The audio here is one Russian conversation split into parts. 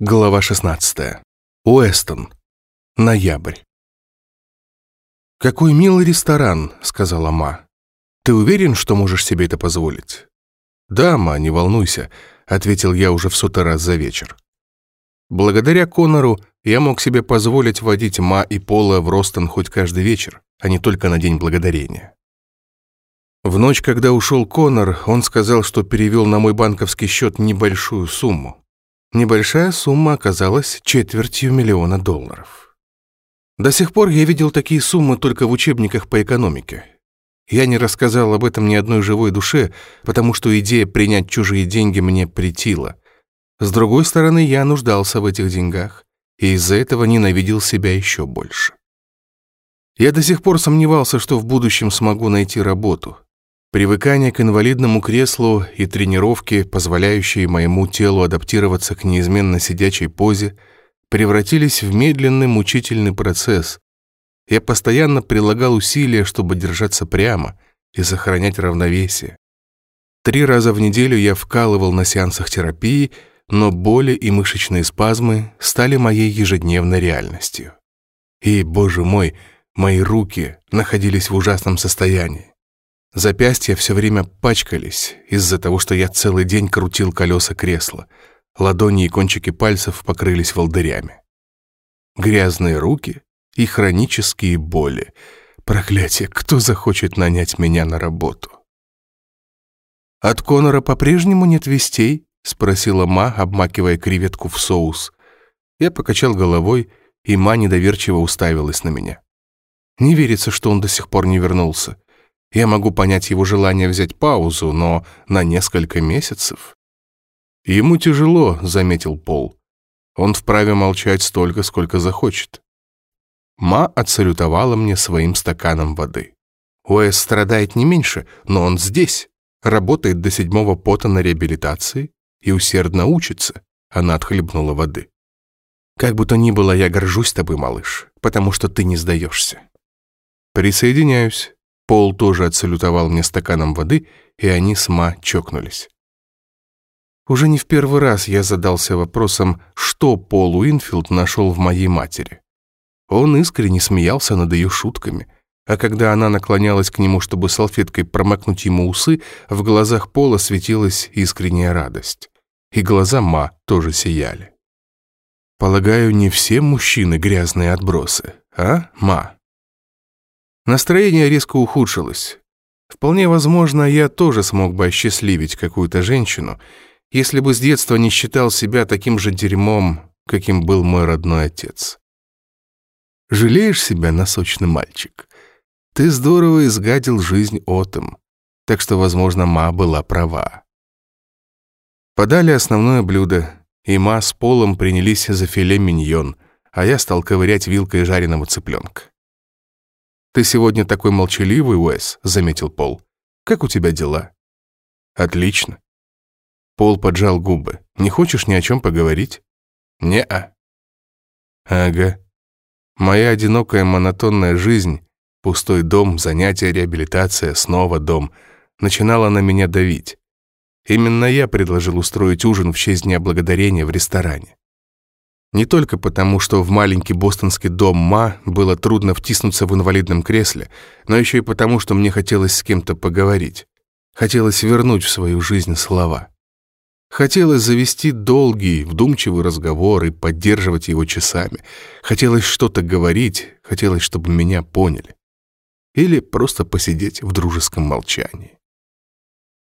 Глава 16. Уэстон. Ноябрь. «Какой милый ресторан», — сказала Ма. «Ты уверен, что можешь себе это позволить?» «Да, Ма, не волнуйся», — ответил я уже в сотый раз за вечер. Благодаря Конору я мог себе позволить водить Ма и Пола в Ростон хоть каждый вечер, а не только на День Благодарения. В ночь, когда ушел Конор, он сказал, что перевел на мой банковский счет небольшую сумму. Небольшая сумма оказалась четвертью миллиона долларов. До сих пор я видел такие суммы только в учебниках по экономике. Я не рассказал об этом ни одной живой душе, потому что идея принять чужие деньги мне претила. С другой стороны, я нуждался в этих деньгах, и из-за этого ненавидел себя еще больше. Я до сих пор сомневался, что в будущем смогу найти работу — Привыкание к инвалидному креслу и тренировки, позволяющие моему телу адаптироваться к неизменно сидячей позе, превратились в медленный мучительный процесс. Я постоянно прилагал усилия, чтобы держаться прямо и сохранять равновесие. Три раза в неделю я вкалывал на сеансах терапии, но боли и мышечные спазмы стали моей ежедневной реальностью. И, боже мой, мои руки находились в ужасном состоянии. Запястья все время пачкались из-за того, что я целый день крутил колеса кресла. Ладони и кончики пальцев покрылись волдырями. Грязные руки и хронические боли. Проклятие, кто захочет нанять меня на работу? «От Конора по-прежнему нет вестей?» — спросила Ма, обмакивая креветку в соус. Я покачал головой, и Ма недоверчиво уставилась на меня. Не верится, что он до сих пор не вернулся. Я могу понять его желание взять паузу, но на несколько месяцев... Ему тяжело, заметил Пол. Он вправе молчать столько, сколько захочет. Ма отсалютовала мне своим стаканом воды. Уэс страдает не меньше, но он здесь, работает до седьмого пота на реабилитации и усердно учится. Она отхлебнула воды. Как бы то ни было, я горжусь тобой, малыш, потому что ты не сдаешься. Присоединяюсь. Пол тоже отсалютовал мне стаканом воды, и они с Ма чокнулись. Уже не в первый раз я задался вопросом, что Пол Уинфилд нашел в моей матери. Он искренне смеялся над ее шутками, а когда она наклонялась к нему, чтобы салфеткой промокнуть ему усы, в глазах Пола светилась искренняя радость. И глаза Ма тоже сияли. Полагаю, не все мужчины грязные отбросы, а, Ма? Настроение резко ухудшилось. Вполне возможно, я тоже смог бы осчастливить какую-то женщину, если бы с детства не считал себя таким же дерьмом, каким был мой родной отец. Жалеешь себя, носочный мальчик? Ты здорово изгадил жизнь отом, так что, возможно, Ма была права. Подали основное блюдо, и Ма с Полом принялись за филе миньон, а я стал ковырять вилкой жареного цыпленка. «Ты сегодня такой молчаливый, Уэс», — заметил Пол. «Как у тебя дела?» «Отлично». Пол поджал губы. «Не хочешь ни о чем поговорить?» «Не-а». «Ага. Моя одинокая монотонная жизнь, пустой дом, занятия, реабилитация, снова дом, начинала на меня давить. Именно я предложил устроить ужин в честь Дня Благодарения в ресторане. Не только потому, что в маленький бостонский дом Ма было трудно втиснуться в инвалидном кресле, но еще и потому, что мне хотелось с кем-то поговорить. Хотелось вернуть в свою жизнь слова. Хотелось завести долгий, вдумчивый разговор и поддерживать его часами. Хотелось что-то говорить, хотелось, чтобы меня поняли. Или просто посидеть в дружеском молчании.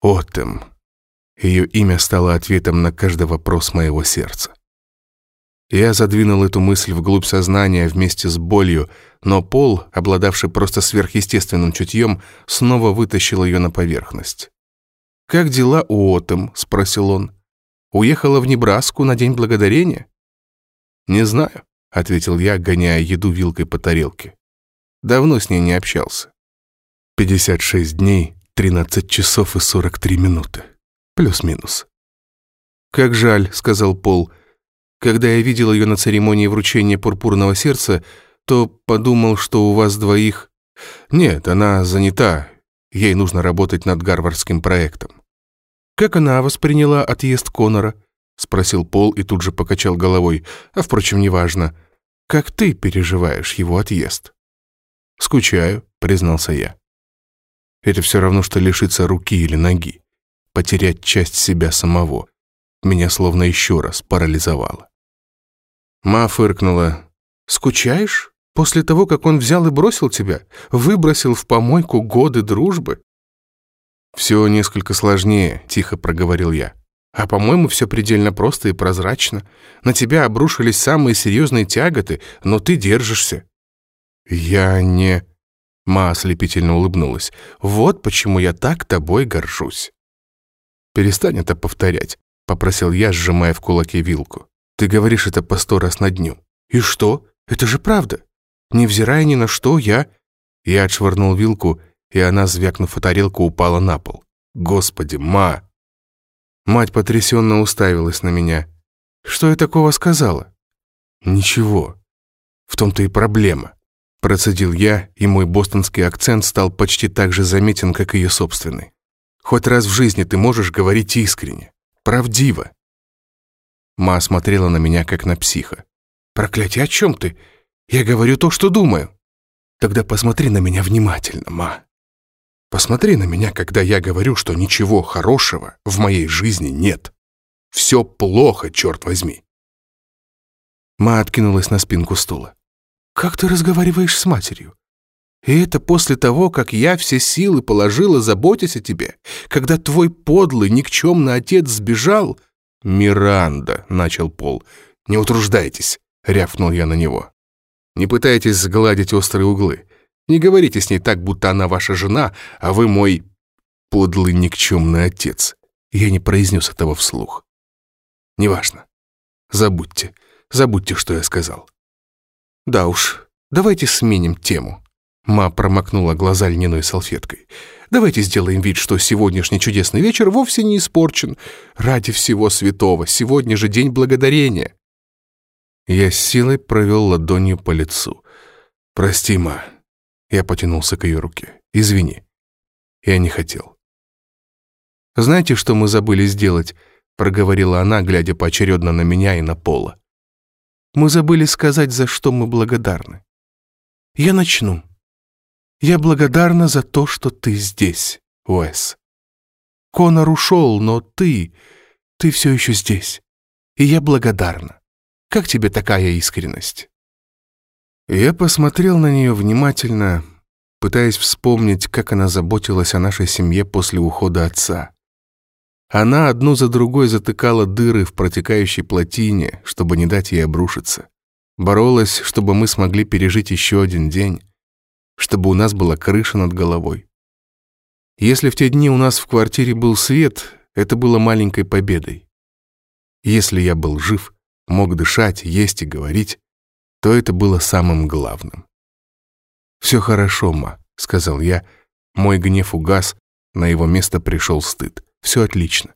Отем. Ее имя стало ответом на каждый вопрос моего сердца. Я задвинул эту мысль вглубь сознания вместе с болью, но Пол, обладавший просто сверхъестественным чутьем, снова вытащил ее на поверхность. «Как дела у Отом?» — спросил он. «Уехала в Небраску на День Благодарения?» «Не знаю», — ответил я, гоняя еду вилкой по тарелке. Давно с ней не общался. 56 дней, 13 часов и 43 минуты. Плюс-минус. «Как жаль», — сказал Пол, — когда я видел ее на церемонии вручения пурпурного сердца, то подумал, что у вас двоих... Нет, она занята. Ей нужно работать над гарвардским проектом. Как она восприняла отъезд Конора? спросил Пол и тут же покачал головой. А впрочем, неважно. Как ты переживаешь его отъезд? Скучаю, признался я. Это все равно, что лишиться руки или ноги. Потерять часть себя самого. Меня словно еще раз парализовало. Ма фыркнула. «Скучаешь? После того, как он взял и бросил тебя? Выбросил в помойку годы дружбы?» «Все несколько сложнее», — тихо проговорил я. «А по-моему, все предельно просто и прозрачно. На тебя обрушились самые серьезные тяготы, но ты держишься». «Я не...» Ма ослепительно улыбнулась. «Вот почему я так тобой горжусь». «Перестань это повторять», — попросил я, сжимая в кулаке вилку. «Ты говоришь это по сто раз на дню». «И что? Это же правда. Невзирая ни на что, я...» Я отшвырнул вилку и она, звякнув о тарелку, упала на пол. «Господи, ма!» Мать потрясенно уставилась на меня. «Что я такого сказала?» «Ничего. В том-то и проблема». Процедил я, и мой бостонский акцент стал почти так же заметен, как ее собственный. «Хоть раз в жизни ты можешь говорить искренне, правдиво». Ма смотрела на меня, как на психа. «Проклятие, о чем ты? Я говорю то, что думаю». «Тогда посмотри на меня внимательно, Ма. Посмотри на меня, когда я говорю, что ничего хорошего в моей жизни нет. Все плохо, черт возьми. Ма откинулась на спинку стула. «Как ты разговариваешь с матерью? И это после того, как я все силы положила, заботясь о тебе, когда твой подлый, никчемный отец сбежал...» «Миранда», — начал Пол. «Не утруждайтесь», — рявкнул я на него. «Не пытайтесь сгладить острые углы. Не говорите с ней так, будто она ваша жена, а вы мой подлый никчемный отец. Я не произнес этого вслух. Неважно. Забудьте. Забудьте, что я сказал. Да уж, давайте сменим тему. Ма промокнула глаза льняной салфеткой. Давайте сделаем вид, что сегодняшний чудесный вечер вовсе не испорчен. Ради всего святого, сегодня же день благодарения. Я с силой провел ладонью по лицу. Прости, Ма, я потянулся к ее руке. «Извини. Я не хотел». «Знаете, что мы забыли сделать?» проговорила она, глядя поочередно на меня и на Пола. «Мы забыли сказать, за что мы благодарны. Я начну. Я благодарна за то, что ты здесь, Уэс. Конор ушел, но ты, ты все еще здесь. И я благодарна. Как тебе такая искренность?» Я посмотрел на нее внимательно, пытаясь вспомнить, как она заботилась о нашей семье после ухода отца. Она одну за другой затыкала дыры в протекающей плотине, чтобы не дать ей обрушиться. Боролась, чтобы мы смогли пережить еще один день, чтобы у нас была крыша над головой. Если в те дни у нас в квартире был свет, это было маленькой победой. Если я был жив, мог дышать, есть и говорить, то это было самым главным. «Все хорошо, ма», — сказал я. Мой гнев угас, на его место пришел стыд. «Все отлично.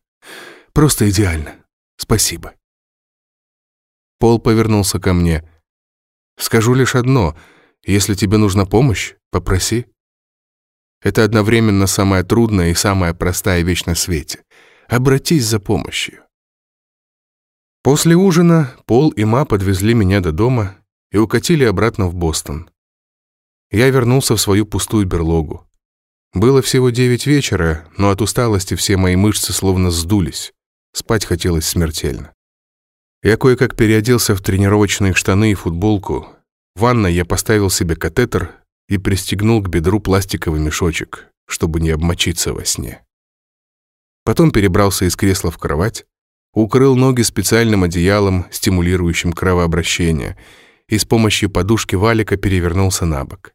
Просто идеально. Спасибо». Пол повернулся ко мне. «Скажу лишь одно. Если тебе нужна помощь, попроси. Это одновременно самая трудная и самая простая вещь на свете. Обратись за помощью». После ужина Пол и Ма подвезли меня до дома и укатили обратно в Бостон. Я вернулся в свою пустую берлогу. Было всего девять вечера, но от усталости все мои мышцы словно сдулись. Спать хотелось смертельно. Я кое-как переоделся в тренировочные штаны и футболку. В ванной я поставил себе катетер и пристегнул к бедру пластиковый мешочек, чтобы не обмочиться во сне. Потом перебрался из кресла в кровать, укрыл ноги специальным одеялом, стимулирующим кровообращение — и с помощью подушки валика перевернулся на бок.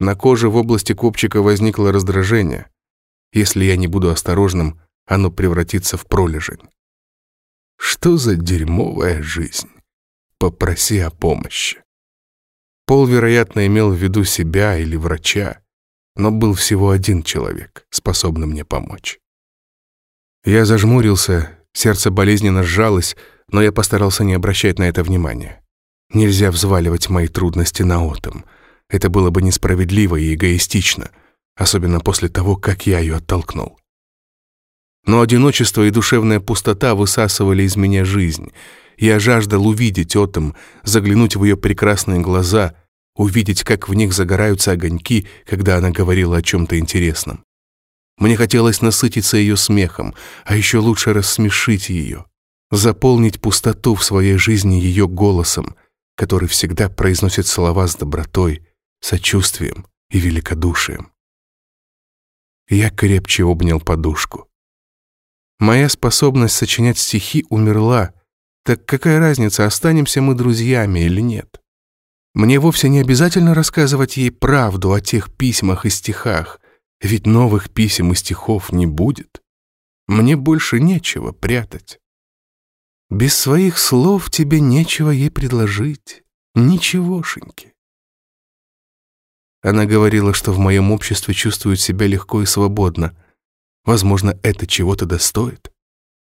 На коже в области копчика возникло раздражение. Если я не буду осторожным, оно превратится в пролежень. Что за дерьмовая жизнь? Попроси о помощи. Пол, вероятно, имел в виду себя или врача, но был всего один человек, способный мне помочь. Я зажмурился, сердце болезненно сжалось, но я постарался не обращать на это внимания. Нельзя взваливать мои трудности на Отом. Это было бы несправедливо и эгоистично, особенно после того, как я ее оттолкнул. Но одиночество и душевная пустота высасывали из меня жизнь. Я жаждал увидеть Отом, заглянуть в ее прекрасные глаза, увидеть, как в них загораются огоньки, когда она говорила о чем-то интересном. Мне хотелось насытиться ее смехом, а еще лучше рассмешить ее, заполнить пустоту в своей жизни ее голосом, который всегда произносит слова с добротой, сочувствием и великодушием. Я крепче обнял подушку. Моя способность сочинять стихи умерла, так какая разница, останемся мы друзьями или нет? Мне вовсе не обязательно рассказывать ей правду о тех письмах и стихах, ведь новых писем и стихов не будет. Мне больше нечего прятать. Без своих слов тебе нечего ей предложить. Ничегошеньки. Она говорила, что в моем обществе чувствует себя легко и свободно. Возможно, это чего-то достоит.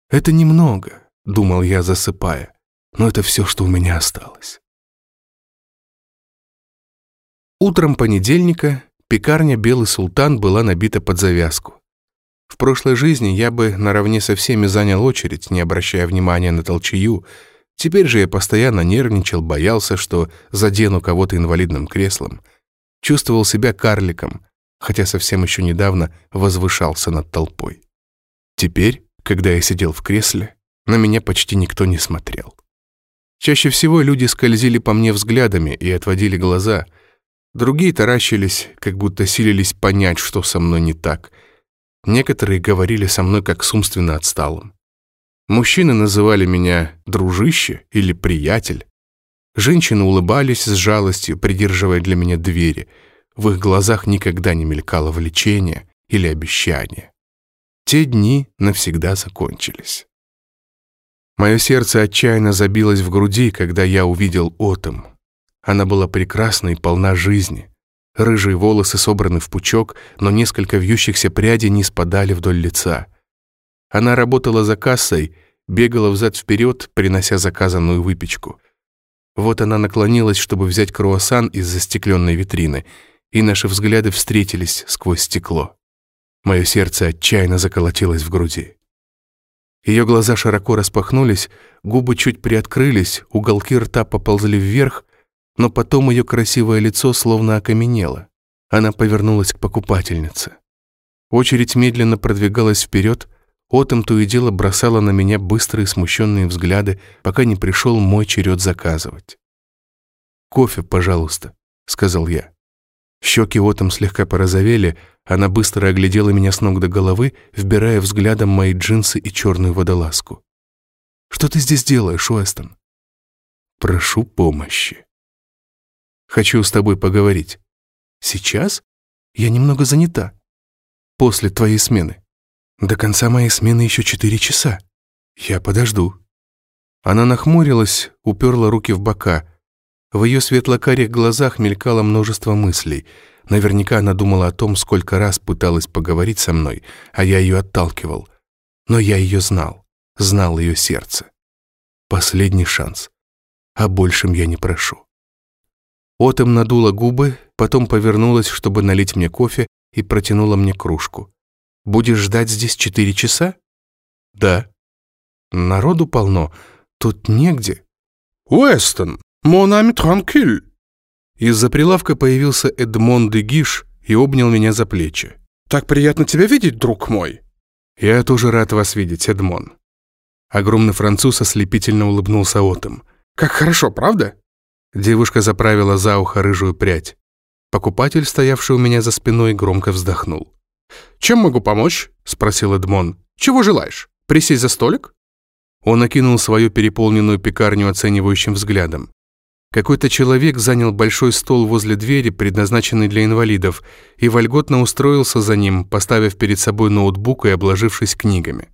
Это немного, думал я, засыпая, но это все, что у меня осталось. Утром понедельника пекарня «Белый султан» была набита под завязку. В прошлой жизни я бы наравне со всеми занял очередь, не обращая внимания на толчею. Теперь же я постоянно нервничал, боялся, что задену кого-то инвалидным креслом. Чувствовал себя карликом, хотя совсем еще недавно возвышался над толпой. Теперь, когда я сидел в кресле, на меня почти никто не смотрел. Чаще всего люди скользили по мне взглядами и отводили глаза. Другие таращились, как будто силились понять, что со мной не так — Некоторые говорили со мной как с умственно отсталым. Мужчины называли меня «дружище» или «приятель». Женщины улыбались с жалостью, придерживая для меня двери. В их глазах никогда не мелькало влечение или обещание. Те дни навсегда закончились. Мое сердце отчаянно забилось в груди, когда я увидел Отом. Она была прекрасна и полна жизни. Рыжие волосы собраны в пучок, но несколько вьющихся прядей не спадали вдоль лица. Она работала за кассой, бегала взад-вперед, принося заказанную выпечку. Вот она наклонилась, чтобы взять круассан из застекленной витрины, и наши взгляды встретились сквозь стекло. Мое сердце отчаянно заколотилось в груди. Ее глаза широко распахнулись, губы чуть приоткрылись, уголки рта поползли вверх, но потом ее красивое лицо словно окаменело. Она повернулась к покупательнице. Очередь медленно продвигалась вперед, Отом то и дело бросала на меня быстрые смущенные взгляды, пока не пришел мой черед заказывать. «Кофе, пожалуйста», — сказал я. Щеки Отом слегка порозовели, она быстро оглядела меня с ног до головы, вбирая взглядом мои джинсы и черную водолазку. «Что ты здесь делаешь, Уэстон?» «Прошу помощи». Хочу с тобой поговорить. Сейчас? Я немного занята. После твоей смены. До конца моей смены еще четыре часа. Я подожду». Она нахмурилась, уперла руки в бока. В ее светло-карих глазах мелькало множество мыслей. Наверняка она думала о том, сколько раз пыталась поговорить со мной, а я ее отталкивал. Но я ее знал, знал ее сердце. Последний шанс. О большем я не прошу. Отом надула губы, потом повернулась, чтобы налить мне кофе, и протянула мне кружку. «Будешь ждать здесь четыре часа?» «Да». «Народу полно. Тут негде». «Уэстон, mon ami tranquille». Из-за прилавка появился Эдмон де Гиш и обнял меня за плечи. «Так приятно тебя видеть, друг мой». «Я тоже рад вас видеть, Эдмон». Огромный француз ослепительно улыбнулся Отом. «Как хорошо, правда?» Девушка заправила за ухо рыжую прядь. Покупатель, стоявший у меня за спиной, громко вздохнул. «Чем могу помочь?» — спросил Эдмон. «Чего желаешь? Присесть за столик?» Он окинул свою переполненную пекарню оценивающим взглядом. Какой-то человек занял большой стол возле двери, предназначенный для инвалидов, и вольготно устроился за ним, поставив перед собой ноутбук и обложившись книгами.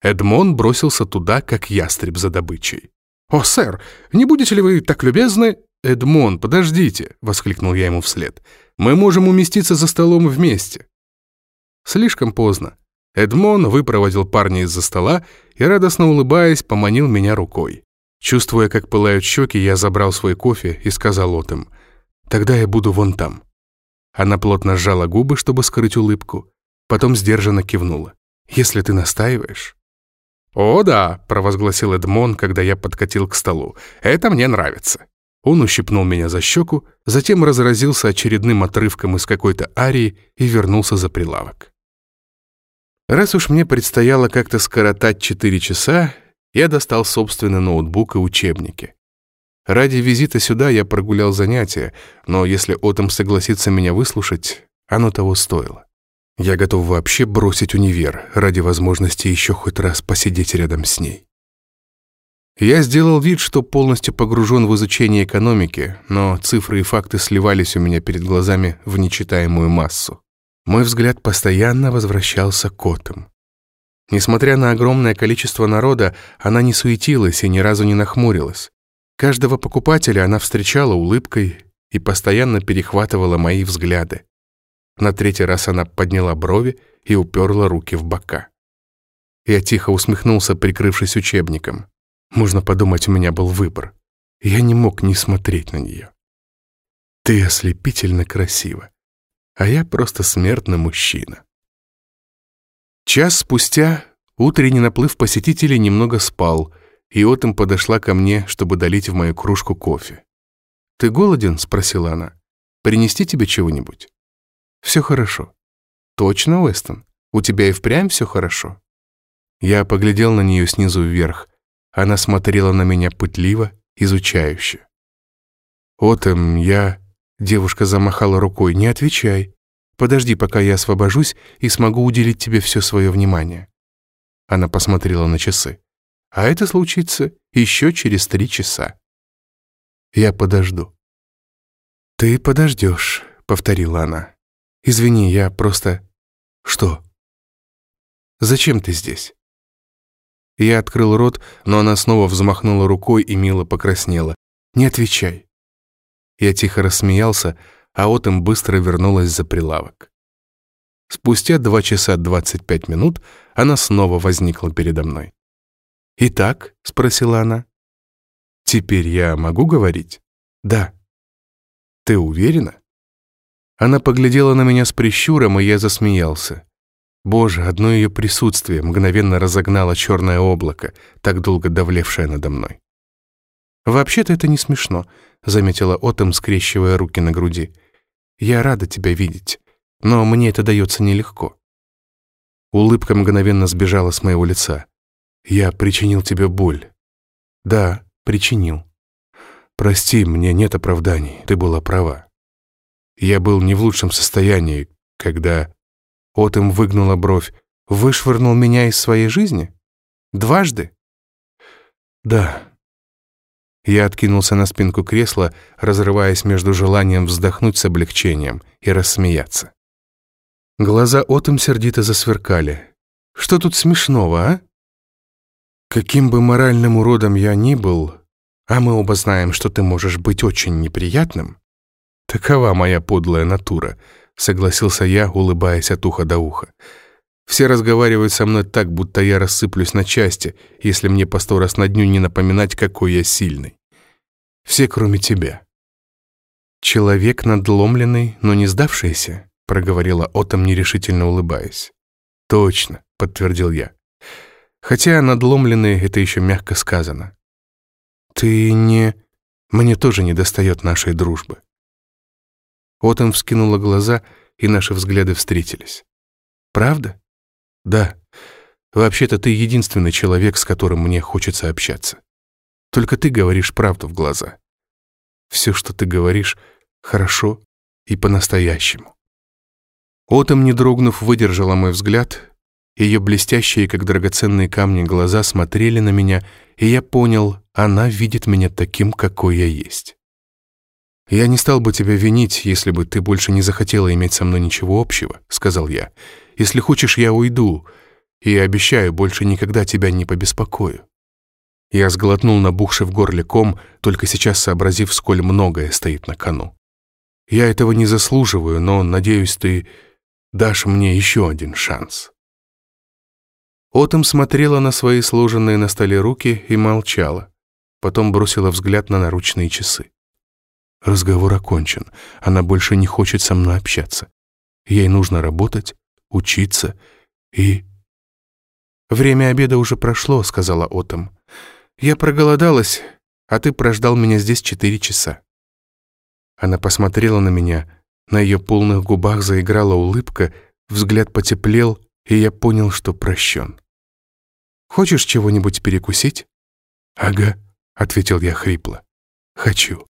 Эдмон бросился туда, как ястреб за добычей. «О, сэр, не будете ли вы так любезны?» «Эдмон, подождите!» — воскликнул я ему вслед. «Мы можем уместиться за столом вместе». Слишком поздно. Эдмон выпроводил парня из-за стола и, радостно улыбаясь, поманил меня рукой. Чувствуя, как пылают щеки, я забрал свой кофе и сказал Отом, «Тогда я буду вон там». Она плотно сжала губы, чтобы скрыть улыбку, потом сдержанно кивнула. если ты настаиваешь». «О, да», — провозгласил Эдмон, когда я подкатил к столу. «Это мне нравится». Он ущипнул меня за щеку, затем разразился очередным отрывком из какой-то арии и вернулся за прилавок. Раз уж мне предстояло как-то скоротать четыре часа, я достал собственный ноутбук и учебники. Ради визита сюда я прогулял занятия, но если Отом согласится меня выслушать, оно того стоило. Я готов вообще бросить универ ради возможности еще хоть раз посидеть рядом с ней. Я сделал вид, что полностью погружен в изучение экономики, но цифры и факты сливались у меня перед глазами в нечитаемую массу. Мой взгляд постоянно возвращался к Отом. Несмотря на огромное количество народа, она не суетилась и ни разу не нахмурилась. Каждого покупателя она встречала улыбкой и постоянно перехватывала мои взгляды. На третий раз она подняла брови и уперла руки в бока. Я тихо усмехнулся, прикрывшись учебником. Можно подумать, у меня был выбор. Я не мог не смотреть на нее. Ты ослепительно красива, а я просто смертный мужчина. Час спустя утренний наплыв посетителей немного спал, и Отом подошла ко мне, чтобы долить в мою кружку кофе. «Ты голоден?» — спросила она. «Принести тебе чего-нибудь?» «Все хорошо». «Точно, Уэстон? У тебя и впрямь все хорошо?» Я поглядел на нее снизу вверх. Она смотрела на меня пытливо, изучающе. «Отом, я...» Девушка замахала рукой. «Не отвечай. Подожди, пока я освобожусь и смогу уделить тебе все свое внимание». Она посмотрела на часы. «А это случится еще через три часа». «Я подожду». «Ты подождешь», — повторила она. «Извини, я просто...» «Что?» «Зачем ты здесь?» Я открыл рот, но она снова взмахнула рукой и мило покраснела. «Не отвечай». Я тихо рассмеялся, а Отом быстро вернулась за прилавок. Спустя два часа двадцать пять минут она снова возникла передо мной. «Итак?» — спросила она. «Теперь я могу говорить?» «Да». «Ты уверена?» Она поглядела на меня с прищуром, и я засмеялся. Боже, одно ее присутствие мгновенно разогнало черное облако, так долго давлевшее надо мной. «Вообще-то это не смешно», — заметила Отом, скрещивая руки на груди. Я рада тебя видеть, но мне это дается нелегко». Улыбка мгновенно сбежала с моего лица. «Я причинил тебе боль». «Да, причинил. Прости, мне нет оправданий, ты была права. Я был не в лучшем состоянии, когда...» Отом выгнула бровь. «Вышвырнул меня из своей жизни? Дважды?» «Да, я откинулся на спинку кресла, разрываясь между желанием вздохнуть с облегчением и рассмеяться. Глаза Отом сердито засверкали. «Что тут смешного, а?» «Каким бы моральным уродом я ни был, а мы оба знаем, что ты можешь быть очень неприятным, такова моя подлая натура», — согласился я, улыбаясь от уха до уха. Все разговаривают со мной так, будто я рассыплюсь на части, если мне по сто раз на дню не напоминать, какой я сильный. Все, кроме тебя. Человек надломленный, но не сдавшийся, проговорила Отом, нерешительно улыбаясь. Точно, подтвердил я. Хотя надломленный — это еще мягко сказано. Ты не... Мне тоже не достает нашей дружбы. Отом вскинула глаза, и наши взгляды встретились. Правда? Да. Вообще-то ты единственный человек, с которым мне хочется общаться. Только ты говоришь правду в глаза. Все, что ты говоришь, хорошо и по-настоящему. Отом, не дрогнув, выдержала мой взгляд. Ее блестящие, как драгоценные камни, глаза смотрели на меня, и я понял, она видит меня таким, какой я есть. «Я не стал бы тебя винить, если бы ты больше не захотела иметь со мной ничего общего», — сказал я. Если хочешь, я уйду, и обещаю, больше никогда тебя не побеспокою». Я сглотнул набухший в горле ком, только сейчас сообразив, сколь многое стоит на кону. «Я этого не заслуживаю, но, надеюсь, ты дашь мне еще один шанс». Отом смотрела на свои сложенные на столе руки и молчала. Потом бросила взгляд на наручные часы. Разговор окончен. Она больше не хочет со мной общаться. Ей нужно работать, учиться и «Время обеда уже прошло», — сказала Отом. «Я проголодалась, а ты прождал меня здесь четыре часа». Она посмотрела на меня, на ее полных губах заиграла улыбка, взгляд потеплел, и я понял, что прощен. «Хочешь чего-нибудь перекусить?» «Ага», — ответил я хрипло. «Хочу».